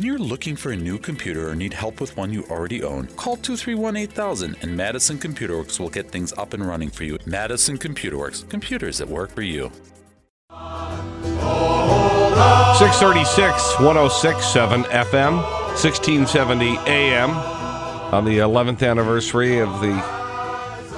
When you're looking for a new computer or need help with one you already own, call 231 8000 and Madison Computer Works will get things up and running for you. Madison Computer Works, computers that work for you. 636 1067 FM, 1670 AM on the 11th anniversary of the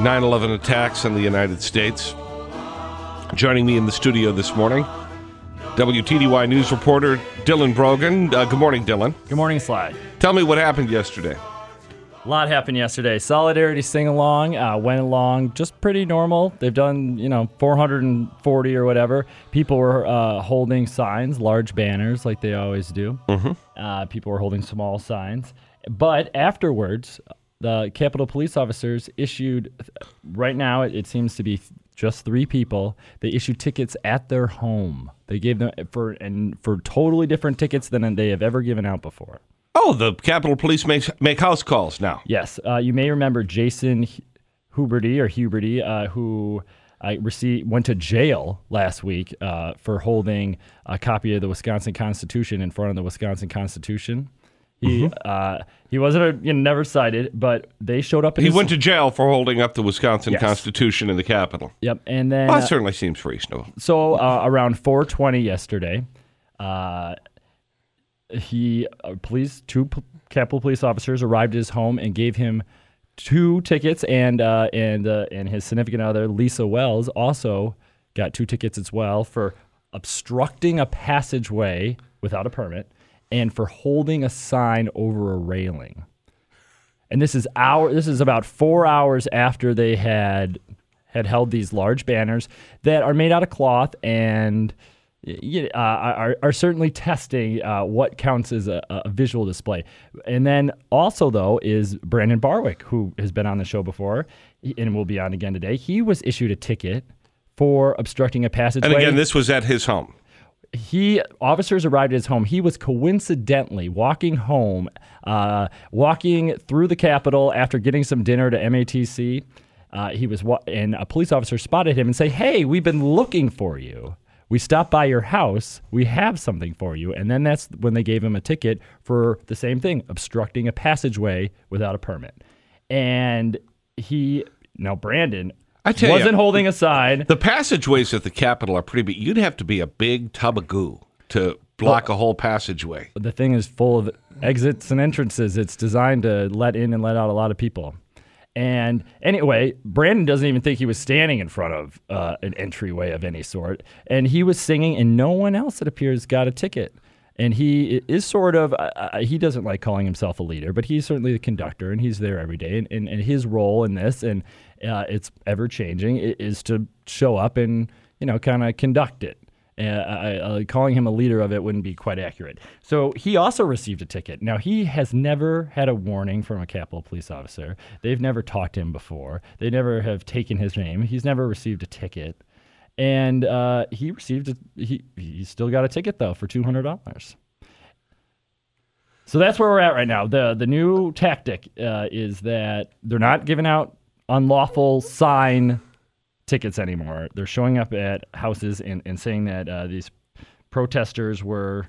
9 11 attacks in the United States. Joining me in the studio this morning, WTDY News reporter Dylan Brogan. Uh, good morning, Dylan. Good morning, Sly. Tell me what happened yesterday. A lot happened yesterday. Solidarity sing along uh, went along just pretty normal. They've done, you know, 440 or whatever. People were uh, holding signs, large banners, like they always do. Mm-hmm. Uh, people were holding small signs. But afterwards, the Capitol police officers issued, right now, it, it seems to be just three people. They issued tickets at their home. They gave them for and for totally different tickets than they have ever given out before. Oh, the Capitol Police make, make house calls now. Yes, uh, you may remember Jason Huberty or Huberty, uh, who I received went to jail last week uh, for holding a copy of the Wisconsin Constitution in front of the Wisconsin Constitution. He Mm-hmm. uh, he wasn't a, you know, never cited, but they showed up. In He his- went to jail for holding up the Wisconsin Yes. Constitution in the Capitol. Yep, and then Well, uh, that certainly seems reasonable. so uh, around 4:20 yesterday, uh, he uh, police two p- Capitol police officers arrived at his home and gave him two tickets, and uh, and uh, and his significant other Lisa Wells also got two tickets as well for obstructing a passageway without a permit and for holding a sign over a railing. And this is hour. This is about four hours after they had had held these large banners that are made out of cloth and uh, are, are certainly testing uh, what counts as a, a visual display. And then also though is Brandon Barwick, who has been on the show before and will be on again today. He was issued a ticket for obstructing a passageway And again, this was at his home. He officers arrived at his home. He was coincidentally walking home, uh, walking through the Capitol after getting some dinner to MATC. Uh, he was wa- and a police officer spotted him and say, "Hey, we've been looking for you. We stopped by your house. We have something for you." And then that's when they gave him a ticket for the same thing, obstructing a passageway without a permit. And he now Brandon I tell wasn't holding a sign. The passageways at the Capitol are pretty big. You'd have to be a big tub of goo to block a whole passageway. the thing is full of exits and entrances. It's designed to let in and let out a lot of people. And anyway, Brandon doesn't even think he was standing in front of uh, an entryway of any sort. And he was singing, and no one else, it appears, got a ticket. And he is sort of, uh, uh, he doesn't like calling himself a leader, but he's certainly the conductor, and he's there every day. And, and, and his role in this, and uh, it's ever changing, is to show up and, you know, kind of conduct it. Uh, I, calling him a leader of it wouldn't be quite accurate. So he also received a ticket. Now he has never had a warning from a Capitol police officer. They've never talked to him before. They never have taken his name. He's never received a ticket, and uh, he received a, he he still got a ticket though for two hundred dollars. So that's where we're at right now. the The new tactic uh, is that they're not giving out unlawful sign tickets anymore. They're showing up at houses and, and saying that uh, these protesters were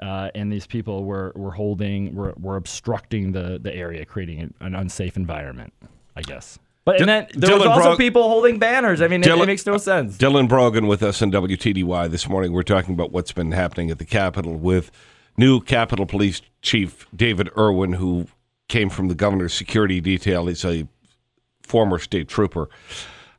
uh, and these people were, were holding were, were obstructing the, the area, creating an unsafe environment. I guess. But and then there was Dylan also Bro- people holding banners. I mean, it, it makes no sense. Dylan Brogan with us on WTDY this morning. We're talking about what's been happening at the Capitol with new Capitol Police Chief David Erwin, who came from the governor's security detail. He's a former state trooper.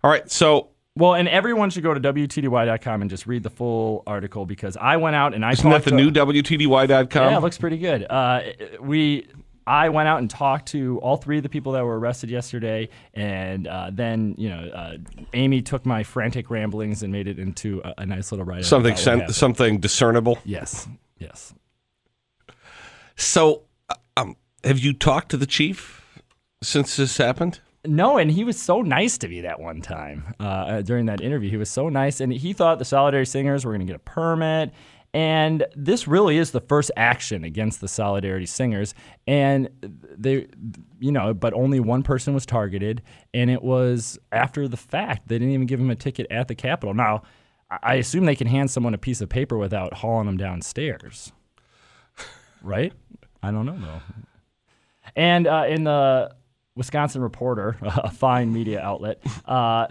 All right, so Well, and everyone should go to WTDY.com and just read the full article because I went out and I isn't that the to- new WTDY.com? Yeah, it looks pretty good. Uh, we, I went out and talked to all three of the people that were arrested yesterday, and uh, then you know, uh, Amy took my frantic ramblings and made it into a, a nice little write-up. something sen- something discernible. Yes, yes. So, uh, um, have you talked to the chief since this happened? No, and he was so nice to me that one time uh, uh, during that interview. He was so nice, and he thought the Solidarity Singers were going to get a permit. And this really is the first action against the Solidarity Singers. And they, you know, but only one person was targeted, and it was after the fact. They didn't even give him a ticket at the Capitol. Now, I assume they can hand someone a piece of paper without hauling them downstairs. right? I don't know though. And uh, in the Wisconsin Reporter, a fine media outlet, uh,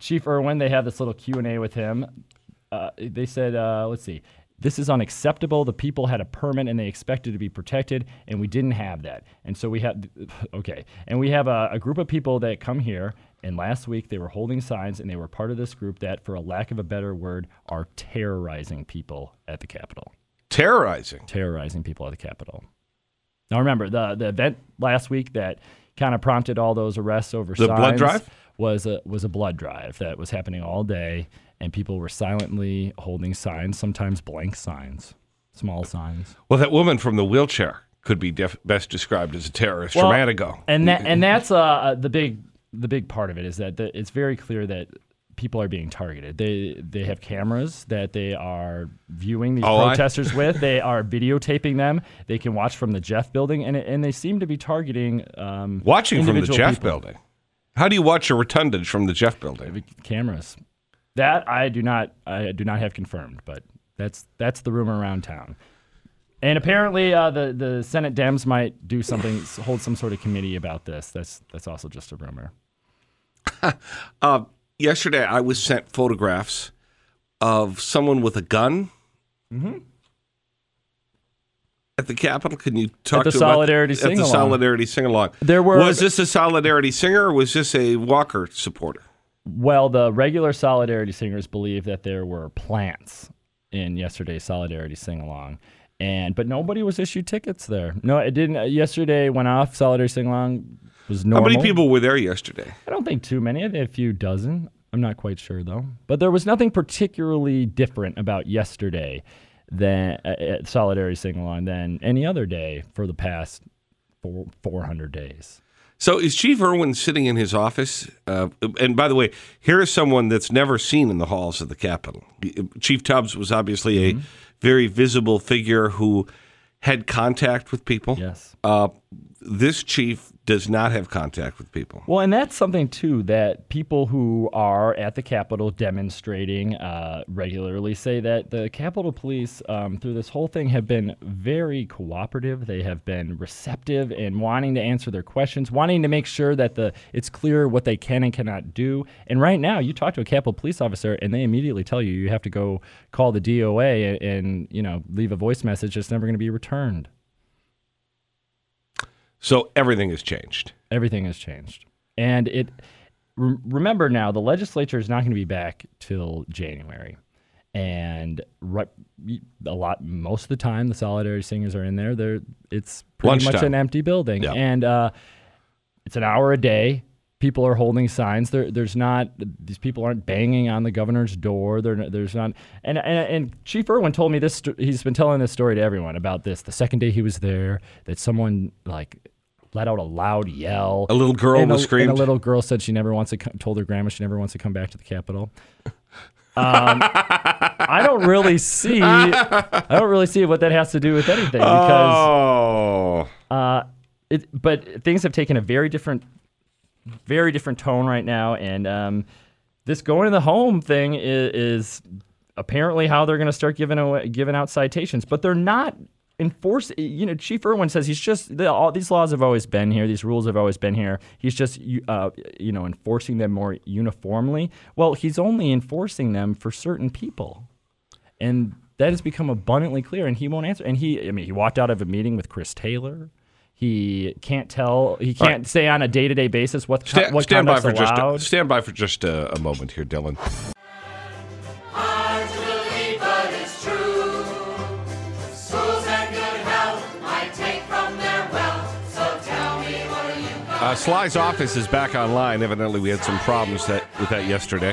Chief Erwin, they have this little Q and A with him. Uh, they said, uh, let's see. This is unacceptable. The people had a permit and they expected to be protected, and we didn't have that. And so we have, okay, and we have a, a group of people that come here, and last week they were holding signs, and they were part of this group that, for a lack of a better word, are terrorizing people at the Capitol. Terrorizing. Terrorizing people at the Capitol. Now remember the the event last week that kind of prompted all those arrests over The signs blood drive? was a was a blood drive that was happening all day, and people were silently holding signs, sometimes blank signs, small signs. Well, that woman from the wheelchair could be def- best described as a terrorist Well, from Antigo. and that and that's uh, the big the big part of it is that the, it's very clear that people are being targeted. They they have cameras that they are viewing these Oh, I- protesters with. They are videotaping them. They can watch from the Jeff building, and and they seem to be targeting um, Watching from the Jeff people. building. How do you watch a rotundage from the Jeff building? cameras. That I do not I do not have confirmed, but that's that's the rumor around town. And apparently, uh, the the Senate Dems might do something, hold some sort of committee about this. That's that's also just a rumor. Uh, yesterday, I was sent photographs of someone with a gun Mm-hmm. at the Capitol. Can you talk the to about- Solidarity at the. Solidarity sing along? There were- was this a Solidarity singer or was this a Walker supporter? Well, the regular Solidarity singers believe that there were plants in yesterday's Solidarity sing along. And but nobody was issued tickets there. No, it didn't. uh, Yesterday went off. Solidarity sing along was How many people were there yesterday? I don't think too many. I think a few dozen. I'm not quite sure though. But there was nothing particularly different about yesterday than uh, at Solidarity sing along than any other day for the past four, 400 days. So is Chief Erwin sitting in his office? Uh, and by the way, here is someone that's never seen in the halls of the Capitol. Chief Tubbs was obviously Mm-hmm. a very visible figure who had contact with people. Yes. Uh, this chief does not have contact with people. Well, and that's something too that people who are at the Capitol demonstrating uh, regularly say that the Capitol Police, um, through this whole thing, have been very cooperative. They have been receptive and wanting to answer their questions, wanting to make sure that the it's clear what they can and cannot do. And right now, you talk to a Capitol Police officer, and they immediately tell you you have to go call the DOA and, and you know leave a voice message that's never going to be returned. So everything has changed. Everything has changed. And it re- remember now the legislature is not going to be back till January. And right, a lot most of the time the solidarity singers are in there. They're it's pretty much an empty building. Yeah. And uh, it's an hour a day. People are holding signs. There, there's not these people aren't banging on the governor's door. There, there's not. And, and and Chief Erwin told me this. He's been telling this story to everyone about this. The second day he was there, that someone like let out a loud yell. A little girl and a, was screamed. And a little girl said she never wants to. co- Told her grandma she never wants to come back to the Capitol. Um, I don't really see. I don't really see what that has to do with anything because oh, uh, it, but things have taken a very different, very different tone right now, and um, this going to the home thing is, is apparently how they're going to start giving away, giving out citations, but they're not enforce. You know, Chief Erwin says he's just the, all these laws have always been here, these rules have always been here. He's just you- uh, you know enforcing them more uniformly. Well, he's only enforcing them for certain people and that has become abundantly clear and he won't answer and he i mean he walked out of a meeting with chris taylor he can't tell he can't right. say on a day-to-day basis what, Sta- what stand by for just allowed a, stand by for just a, a moment here, Dylan. Uh, Sly's office is back online. Evidently, we had some problems that with that yesterday.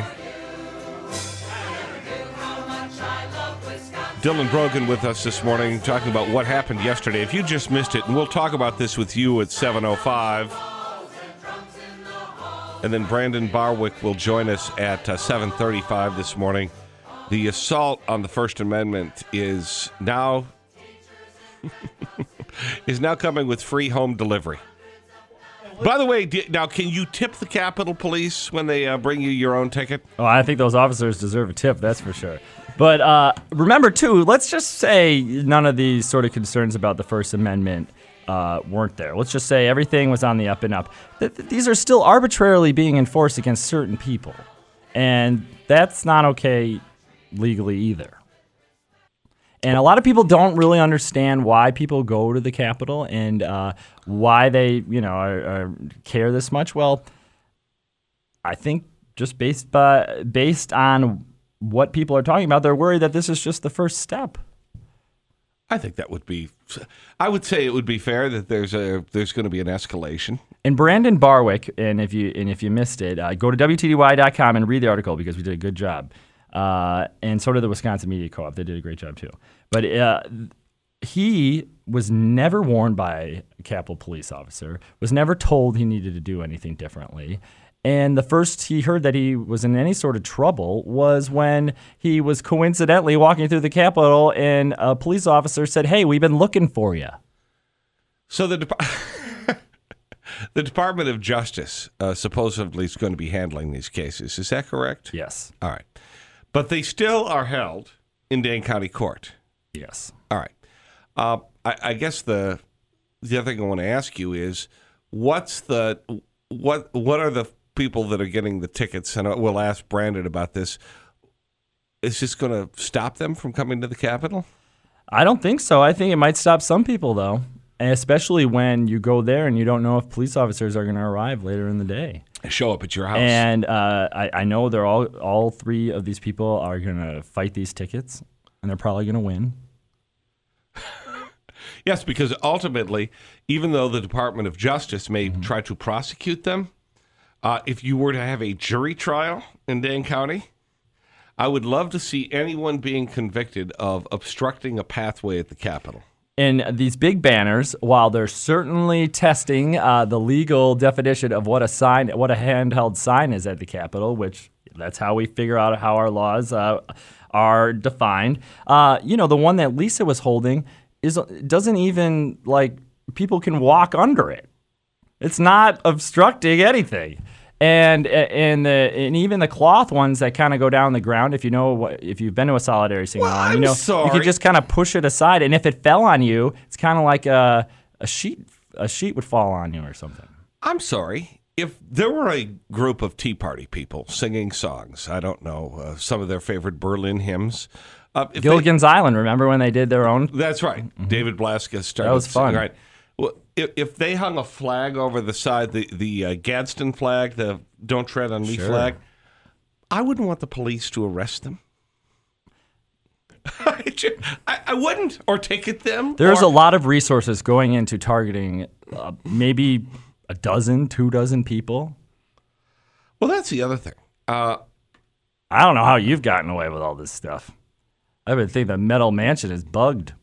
Dylan Brogan with us this morning talking about what happened yesterday. If you just missed it, and we'll talk about this with you at 7.05. And then Brandon Barwick will join us at uh, 7.35 this morning. The assault on the First Amendment is now is now coming with free home delivery. By the way, now can you tip the Capitol Police when they uh, bring you your own ticket? oh i think those officers deserve a tip that's for sure But uh, remember, too, let's just say none of these sort of concerns about the First Amendment uh, weren't there. Let's just say everything was on the up and up. Th- th- these are still arbitrarily being enforced against certain people. And that's not okay legally either. And a lot of people don't really understand why people go to the Capitol and uh, why they, you know, are, are care this much. Well, I think just based by, based on what people are talking about, they're worried that this is just the first step. I think that would be. I would say it would be fair that there's a there's going to be an escalation. And Brandon Barwick, and if you and if you missed it, uh, go to WTDY.com and read the article because we did a good job. Uh, and so did the Wisconsin Media Co-op; they did a great job too. But uh, he was never warned by a Capitol police officer. Was never told he needed to do anything differently. And the first he heard that he was in any sort of trouble was when he was coincidentally walking through the Capitol and a police officer said, Hey, we've been looking for you. So the Dep- the Department of Justice uh, supposedly is going to be handling these cases. Is that correct? Yes. All right, but they still are held in Dane County Court. Yes. All right. Uh, I, I guess the the other thing I want to ask you is what's the what what are the people that are getting the tickets? And we'll ask Brandon about this. Is this going to stop them from coming to the Capitol? I don't think so. I think it might stop some people, though, and especially when you go there and you don't know if police officers are going to arrive later in the day. Show up at your house. And uh, I, I know they're all all three of these people are going to fight these tickets, and they're probably going to win. Yes, because ultimately, even though the Department of Justice may Mm-hmm. try to prosecute them, uh, if you were to have a jury trial in Dane County, I would love to see anyone being convicted of obstructing a pathway at the Capitol. And these big banners, while they're certainly testing uh, the legal definition of what a sign, what a handheld sign is at the Capitol, which that's how we figure out how our laws uh, are defined. Uh, you know, the one that Lisa was holding is doesn't even like people can walk under it. It's not obstructing anything. And and the and even the cloth ones that kind of go down the ground. If you know what, if you've been to a solitary sing Well, you know you sorry. could just kind of push it aside. And if it fell on you, it's kind of like a a sheet a sheet would fall on you or something. I'm sorry. If there were a group of Tea Party people singing songs, I don't know, uh, some of their favorite Berlin hymns. Uh, if they- Gilligan's Island. Remember when they did their own? That's right. David Blaska started. That was fun. Right. If, if they hung a flag over the side, the the uh, Gadsden flag, the "Don't Tread on Me" Sure. flag, I wouldn't want the police to arrest them. I, I wouldn't, or ticket them. There's or- a lot of resources going into targeting uh, maybe a dozen, two dozen people. Well, that's the other thing. Uh, I don't know how you've gotten away with all this stuff. I would think the metal mansion is bugged.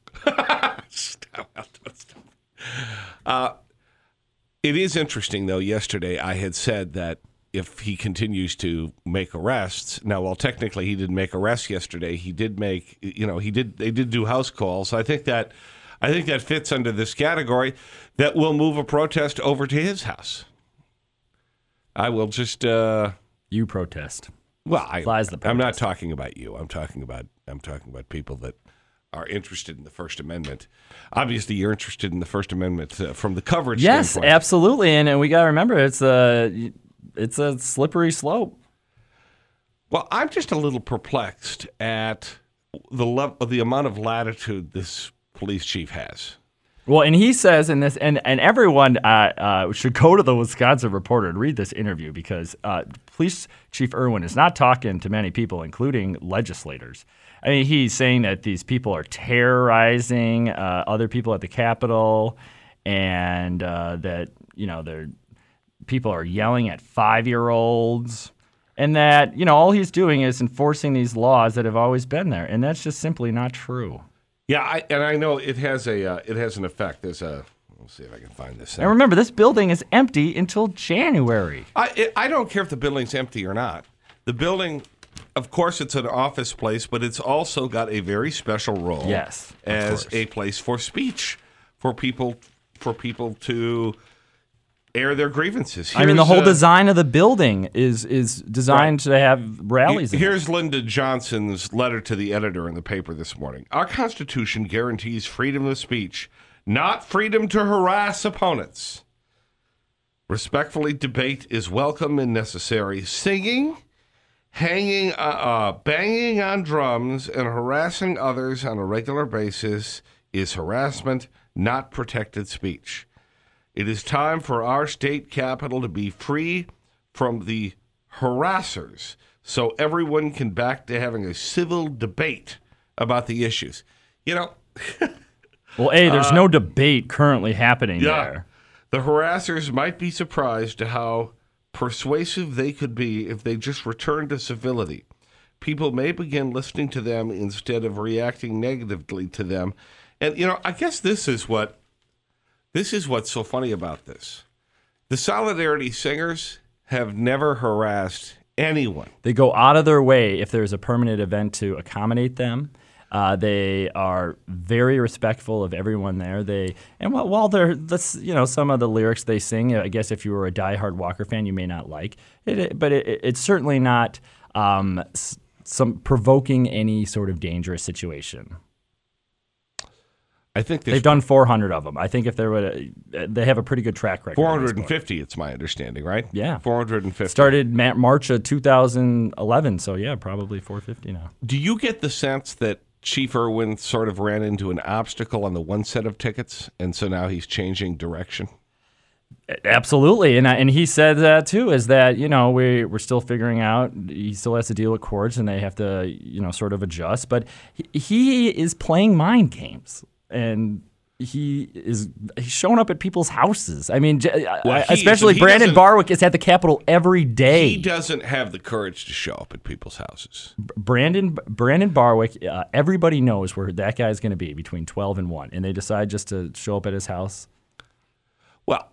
It is interesting, though. Yesterday, I had said that if he continues to make arrests, now, while technically he didn't make arrests yesterday, he did make, you know, he did. They did do house calls. I think that, I think that fits under this category. That will move a protest over to his house. I will just. Uh, You protest. well, I, I'm not talking about you. I'm talking about. I'm talking about people that are interested in the First Amendment. Obviously, you're interested in the First Amendment uh, from the coverage. Yes, standpoint. absolutely. And, and we got to remember it's a it's a slippery slope. Well, I'm just a little perplexed at the level, the amount of latitude this police chief has. Well, and he says in this, and and everyone uh, uh, should go to the Wisconsin Reporter and read this interview because uh, Police Chief Erwin is not talking to many people, including legislators. I mean, he's saying that these people are terrorizing uh, other people at the Capitol, and uh, that you know they're people are yelling at five-year-olds, and that you know all he's doing is enforcing these laws that have always been there, and that's just simply not true. Yeah, I, and I know it has a uh, it has an effect. There's a let's see if I can find this. And remember, this building is empty until January. I I don't care if the building's empty or not. The building, of course, it's an office place, but it's also got a very special role. Yes, as a place for speech for people for people to air their grievances. I mean, the whole uh, design of the building is is designed to have rallies. Here's Linda Johnson's letter to the editor in the paper this morning. Our Constitution guarantees freedom of speech, not freedom to harass opponents. Respectfully, debate is welcome and necessary. Singing, hanging, uh, uh, banging on drums, and harassing others on a regular basis is harassment, not protected speech. It is time for our state capital to be free from the harassers so everyone can back to having a civil debate about the issues. You know, well, a there's no debate currently happening uh, yeah, there. the harassers might be surprised to how persuasive they could be if they just returned to civility. People may begin listening to them instead of reacting negatively to them. And you know, I guess this is what this is what's so funny about this. The Solidarity Singers have never harassed anyone. They go out of their way if there's a permanent event to accommodate them. Uh, they are very respectful of everyone there. They and while, while they're this, you know, some of the lyrics they sing, I guess if you were a diehard Walker fan, you may not like it, it- but it, it's certainly not um, some provoking any sort of dangerous situation. I think They've there's done 400 of them. I think if they would, uh, they have a pretty good track record. at this point. 450, it's my understanding, right? Yeah. 450. Started Ma- March of 2011, so yeah, probably 450 now. Do you get the sense that Chief Erwin sort of ran into an obstacle on the one set of tickets, and so now he's changing direction? Absolutely, and I, and he said that too. Is that you know we we're still figuring out. He still has to deal with courts, and they have to you know sort of adjust. But he, he is playing mind games, and he is he's showing up at people's houses. I mean, Well, I- he is, especially he Brandon Barwick is at the Capitol every day. He doesn't have the courage to show up at people's houses. Brandon Brandon Barwick, uh, everybody knows where that guy's going to be between twelve and one, and they decide just to show up at his house. Well,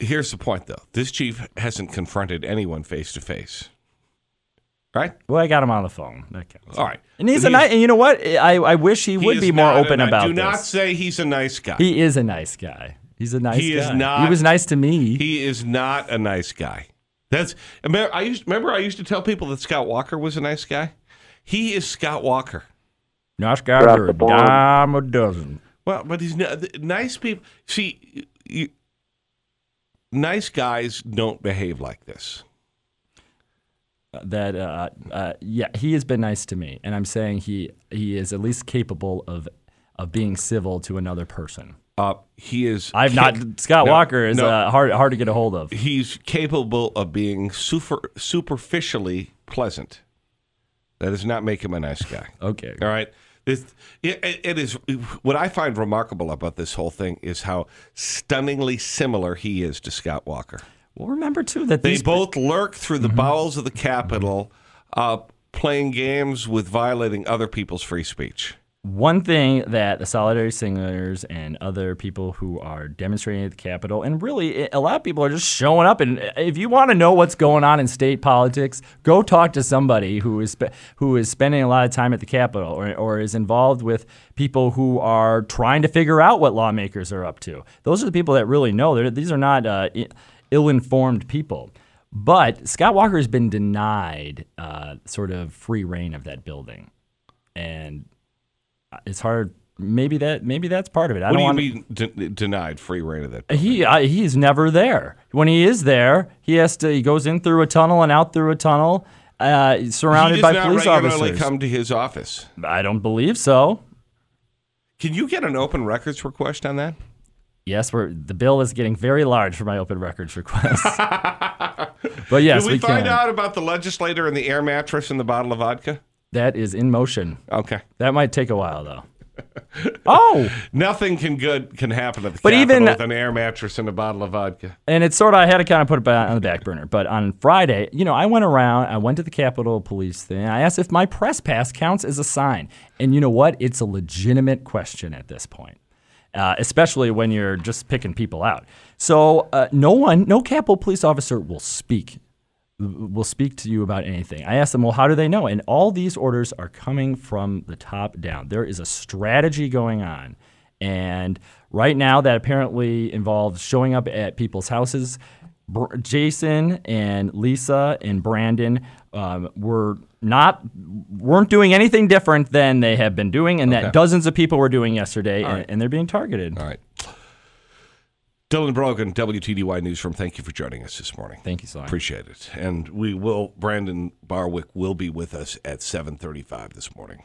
here's the point, though. This chief hasn't confronted anyone face to face. Right? Well, I got him on the phone. That counts. All right. And he's But a nice. And you know what? I, I wish he, he would be more open ni- about Do this. not say he's a nice guy. He is a nice guy. He's a nice He guy. is not- He was nice to me. He is not a nice guy. That's remember I used remember I used to tell people that Scott Walker was a nice guy. He is Scott Walker. nice guys Drop are the a dime a dozen. Well, but he's nice people. See, you, nice guys don't behave like this. That uh, uh, yeah, he has been nice to me, and I'm saying he he is at least capable of of being civil to another person. Uh, he is. I've ca- not. Scott No, Walker is no. uh, hard hard to get a hold of. He's capable of being super superficially pleasant. That does not make him a nice guy. Okay. All right. This, it, it is what I find remarkable about this whole thing is how stunningly similar he is to Scott Walker. Well, remember too that They both lurk through the bowels of the Capitol, uh, playing games with violating other people's free speech. One thing that the Solidarity Singers and other people who are demonstrating at the Capitol, and really a lot of people are just showing up. And if you want to know what's going on in state politics, go talk to somebody who is who is spending a lot of time at the Capitol or, or is involved with people who are trying to figure out what lawmakers are up to. Those are the people that really know. They're, these are not uh, i- ill-informed people. But Scott Walker has been denied uh, sort of free reign of that building, and it's hard. Maybe that maybe that's part of it. I What don't do you want. mean de- denied free reign of that? He I, he's never there. When he is there, he has to. He goes in through a tunnel and out through a tunnel, uh, surrounded by police officers. come to his office. I don't believe so. Can you get an open records request on that? Yes, we're the bill is getting very large for my open records request. but yes, Did we, we, find can. out about the legislator and the air mattress and the bottle of vodka? That is in motion. Okay. That might take a while though. oh, Nothing can good can happen at the But Capitol even- with an air mattress and a bottle of vodka. and it's sort of I had to kind of put it on the back burner. But on Friday, you know, I went around, I went to the Capitol Police thing. I asked if my press pass counts as a sign, and you know what? It's a legitimate question at this point, uh, especially when you're just picking people out. So uh, no one, no Capitol police officer will speak will speak to you about anything. I asked them, well, how do they know? And all these orders are coming from the top down. There is a strategy going on. And right now, that apparently involves showing up at people's houses, Br- Jason and Lisa and Brandon um, were not weren't doing anything different than they have been doing, and Okay. that dozens of people were doing yesterday, and, right. and they're being targeted. All right. Dylan Brogan, WTDY Newsroom, thank you for joining us this morning. Thank you, Sly. Appreciate it. And we will, Brandon Barwick will be with us at 735 this morning.